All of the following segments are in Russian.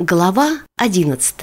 Глава 11.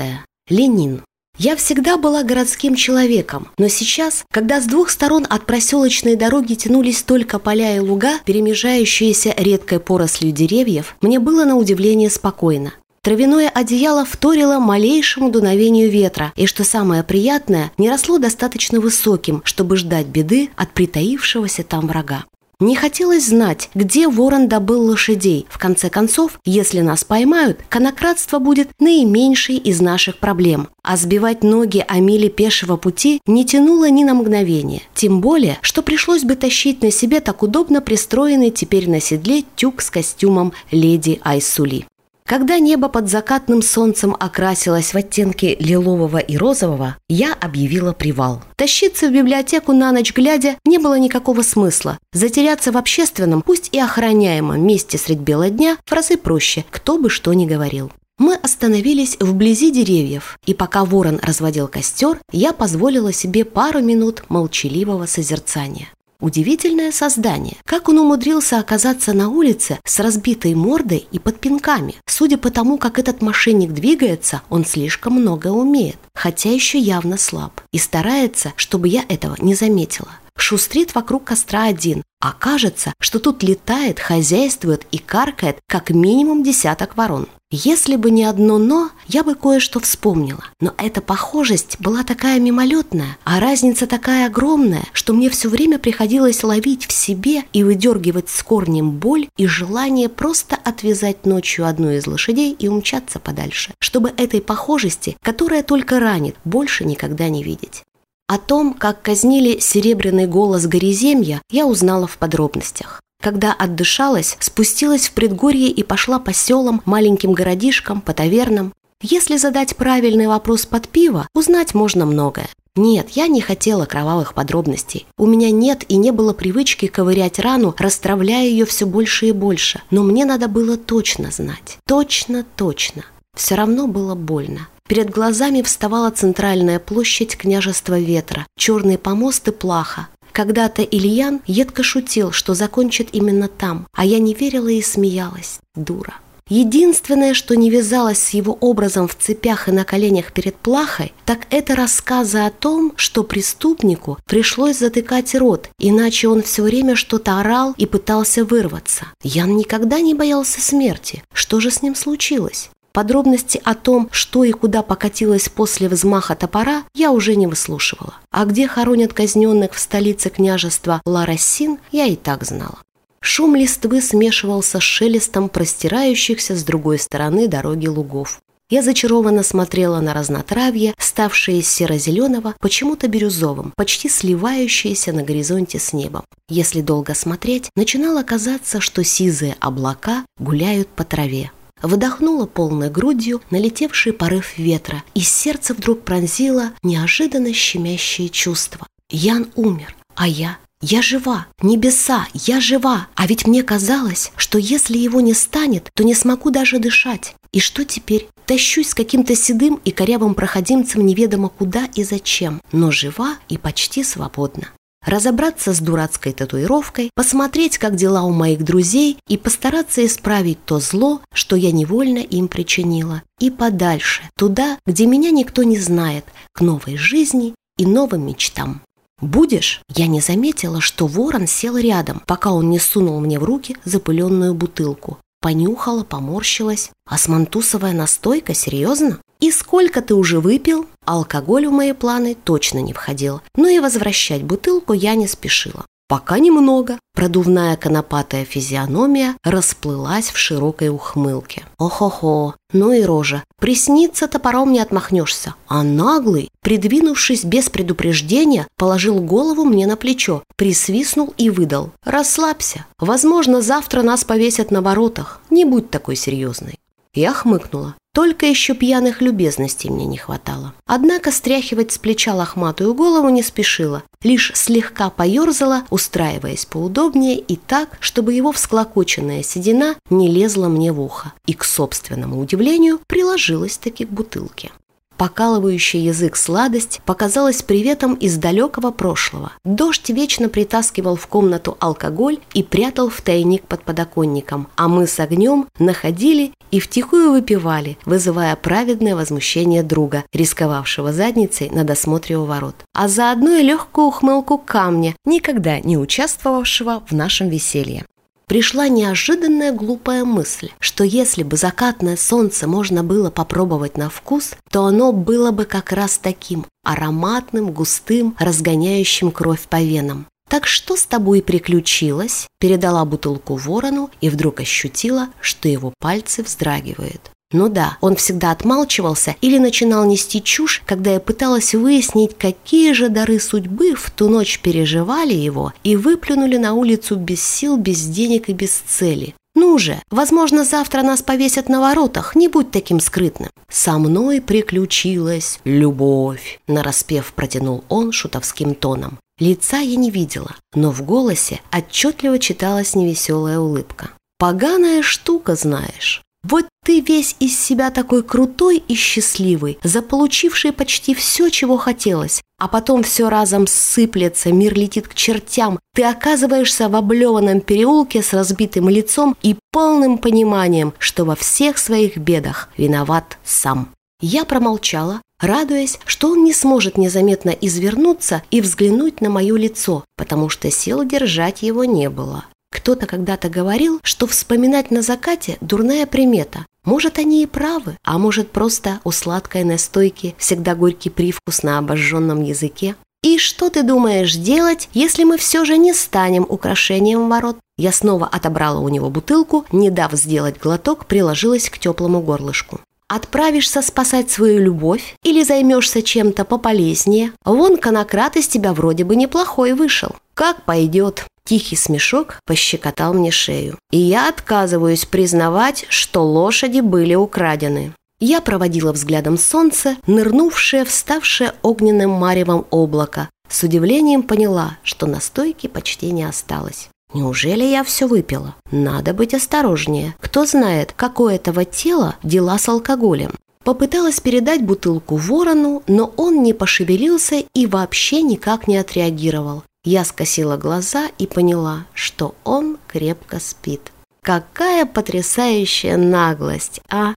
Ленин. Я всегда была городским человеком, но сейчас, когда с двух сторон от проселочной дороги тянулись только поля и луга, перемежающиеся редкой порослью деревьев, мне было на удивление спокойно. Травяное одеяло вторило малейшему дуновению ветра, и, что самое приятное, не росло достаточно высоким, чтобы ждать беды от притаившегося там врага. Не хотелось знать, где ворон добыл лошадей. В конце концов, если нас поймают, конократство будет наименьшей из наших проблем. А сбивать ноги о миле пешего пути не тянуло ни на мгновение. Тем более, что пришлось бы тащить на себе так удобно пристроенный теперь на седле тюк с костюмом леди Айсули. Когда небо под закатным солнцем окрасилось в оттенки лилового и розового, я объявила привал. Тащиться в библиотеку на ночь глядя не было никакого смысла. Затеряться в общественном, пусть и охраняемом месте средь бела дня в разы проще, кто бы что ни говорил. Мы остановились вблизи деревьев, и пока ворон разводил костер, я позволила себе пару минут молчаливого созерцания. Удивительное создание. Как он умудрился оказаться на улице с разбитой мордой и под пинками? Судя по тому, как этот мошенник двигается, он слишком много умеет, хотя еще явно слаб. И старается, чтобы я этого не заметила. Шустрит вокруг костра один, а кажется, что тут летает, хозяйствует и каркает как минимум десяток ворон. Если бы не одно «но», я бы кое-что вспомнила. Но эта похожесть была такая мимолетная, а разница такая огромная, что мне все время приходилось ловить в себе и выдергивать с корнем боль и желание просто отвязать ночью одну из лошадей и умчаться подальше, чтобы этой похожести, которая только ранит, больше никогда не видеть. О том, как казнили серебряный голос Гориземья, я узнала в подробностях. Когда отдышалась, спустилась в предгорье и пошла по селам, маленьким городишкам, по тавернам. Если задать правильный вопрос под пиво, узнать можно многое. Нет, я не хотела кровавых подробностей. У меня нет и не было привычки ковырять рану, расстравляя ее все больше и больше. Но мне надо было точно знать. Точно, точно. Все равно было больно. Перед глазами вставала центральная площадь княжества ветра, черные помосты плаха, когда-то Ильян едко шутил, что закончит именно там, а я не верила и смеялась. Дура. Единственное, что не вязалось с его образом в цепях и на коленях перед плахой, так это рассказы о том, что преступнику пришлось затыкать рот, иначе он все время что-то орал и пытался вырваться. Ян никогда не боялся смерти. Что же с ним случилось? Подробности о том, что и куда покатилось после взмаха топора, я уже не выслушивала. А где хоронят казненных в столице княжества Ларассин, я и так знала. Шум листвы смешивался с шелестом простирающихся с другой стороны дороги лугов. Я зачарованно смотрела на разнотравье, ставшее из серо-зеленого, почему-то бирюзовым, почти сливающееся на горизонте с небом. Если долго смотреть, начинало казаться, что сизые облака гуляют по траве. Выдохнула полной грудью налетевший порыв ветра, и сердце вдруг пронзило неожиданно щемящее чувство. Ян умер, а я я жива, небеса, я жива. А ведь мне казалось, что если его не станет, то не смогу даже дышать. И что теперь? Тащусь с каким-то седым и корявым проходимцем неведомо куда и зачем, но жива и почти свободна разобраться с дурацкой татуировкой, посмотреть, как дела у моих друзей и постараться исправить то зло, что я невольно им причинила. И подальше, туда, где меня никто не знает, к новой жизни и новым мечтам. «Будешь?» Я не заметила, что ворон сел рядом, пока он не сунул мне в руки запыленную бутылку. Понюхала, поморщилась. «Османтусовая настойка? Серьезно?» «И сколько ты уже выпил?» Алкоголь в мои планы точно не входил, но и возвращать бутылку я не спешила. Пока немного. Продувная конопатая физиономия расплылась в широкой ухмылке. Ох-охо, ну и рожа. Присниться топором не отмахнешься. А наглый, придвинувшись без предупреждения, положил голову мне на плечо, присвистнул и выдал. «Расслабься. Возможно, завтра нас повесят на воротах. Не будь такой серьезной». Я хмыкнула. Только еще пьяных любезностей мне не хватало. Однако стряхивать с плеча лохматую голову не спешила, лишь слегка поерзала, устраиваясь поудобнее и так, чтобы его всклокоченная седина не лезла мне в ухо и, к собственному удивлению, приложилась таки к бутылке. Покалывающий язык сладость показалась приветом из далекого прошлого. Дождь вечно притаскивал в комнату алкоголь и прятал в тайник под подоконником, а мы с огнем находили и втихую выпивали, вызывая праведное возмущение друга, рисковавшего задницей на досмотре у ворот. А заодно и легкую ухмылку камня, никогда не участвовавшего в нашем веселье пришла неожиданная глупая мысль, что если бы закатное солнце можно было попробовать на вкус, то оно было бы как раз таким ароматным, густым, разгоняющим кровь по венам. «Так что с тобой приключилось?» Передала бутылку ворону и вдруг ощутила, что его пальцы вздрагивают. Ну да, он всегда отмалчивался или начинал нести чушь, когда я пыталась выяснить, какие же дары судьбы в ту ночь переживали его и выплюнули на улицу без сил, без денег и без цели. Ну же, возможно, завтра нас повесят на воротах, не будь таким скрытным. Со мной приключилась любовь, нараспев протянул он шутовским тоном. Лица я не видела, но в голосе отчетливо читалась невеселая улыбка. «Поганая штука, знаешь. Вот ты весь из себя такой крутой и счастливый, заполучивший почти все, чего хотелось, а потом все разом сыплется, мир летит к чертям, ты оказываешься в облеванном переулке с разбитым лицом и полным пониманием, что во всех своих бедах виноват сам. Я промолчала, радуясь, что он не сможет незаметно извернуться и взглянуть на мое лицо, потому что сил держать его не было. Кто-то когда-то говорил, что вспоминать на закате – дурная примета. Может, они и правы, а может, просто у сладкой настойки всегда горький привкус на обожженном языке. «И что ты думаешь делать, если мы все же не станем украшением ворот?» Я снова отобрала у него бутылку, не дав сделать глоток, приложилась к теплому горлышку. Отправишься спасать свою любовь или займешься чем-то пополезнее? Вон конократ из тебя вроде бы неплохой вышел. Как пойдет. Тихий смешок пощекотал мне шею. И я отказываюсь признавать, что лошади были украдены. Я проводила взглядом солнце, нырнувшее, вставшее огненным маревом облако. С удивлением поняла, что настойки почти не осталось. Неужели я все выпила? Надо быть осторожнее. Кто знает, какое этого тела дела с алкоголем. Попыталась передать бутылку ворону, но он не пошевелился и вообще никак не отреагировал. Я скосила глаза и поняла, что он крепко спит. Какая потрясающая наглость, а?